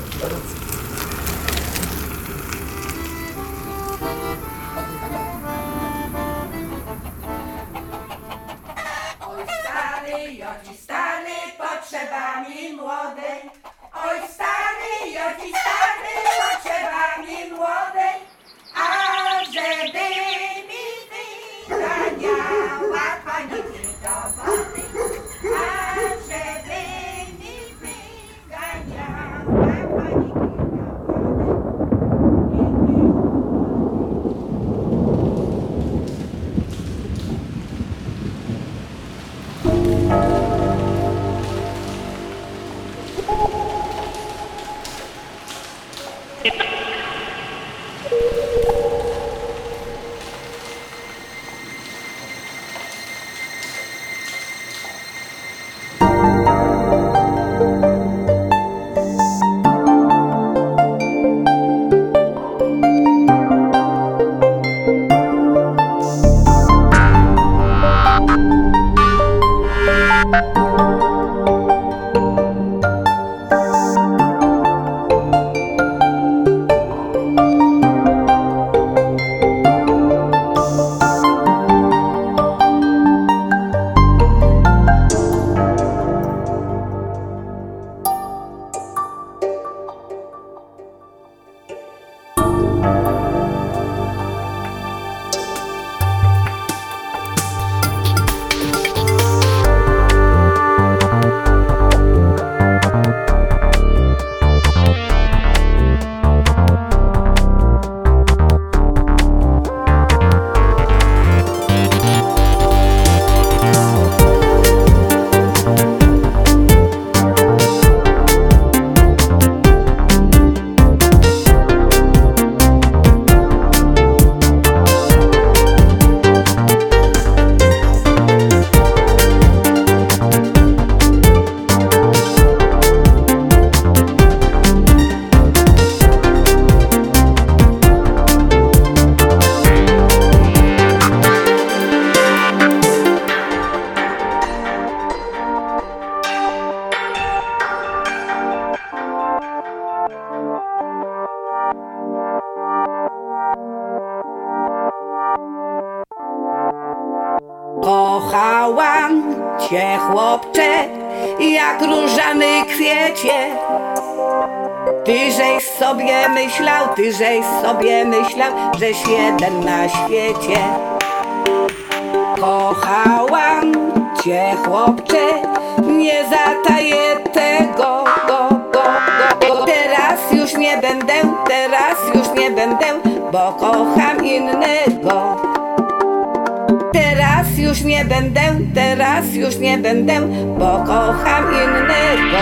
Oj stary, joci stary, potrzebami młodej. えっと。Cię, chłopcze, jak różany kwiecie. Tyżeś sobie myślał, tyżeś sobie myślał, żeś jeden na świecie. Kochałam cię, chłopcze, nie zataję tego. Go, go, go, go. Teraz już nie będę, teraz już nie będę, bo kocham innego. Już nie będę, teraz już nie będę, bo kocham innego.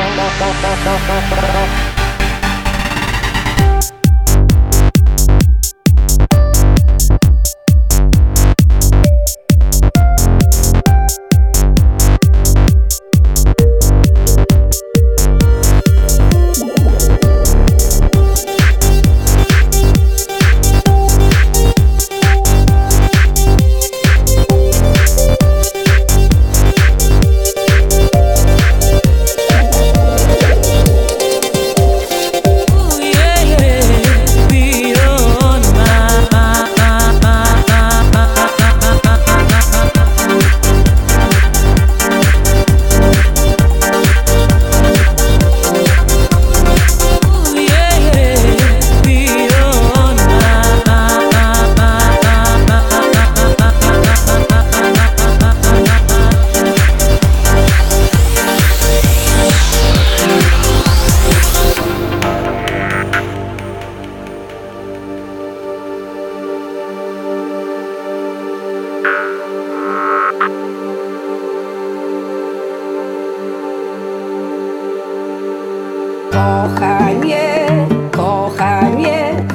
Kochanie, kochanie,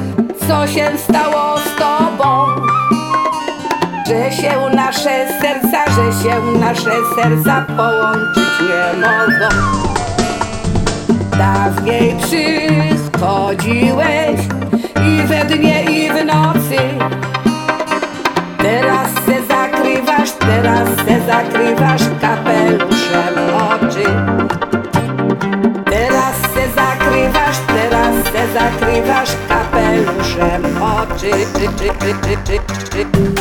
co się stało z tobą? Że się nasze serca, że się nasze serca połączyć nie mogą. Dawniej przychodziłeś zakrywasz, teraz se zakrywasz kapeluszem oczy, czy, czy, czy, czy, czy, czy.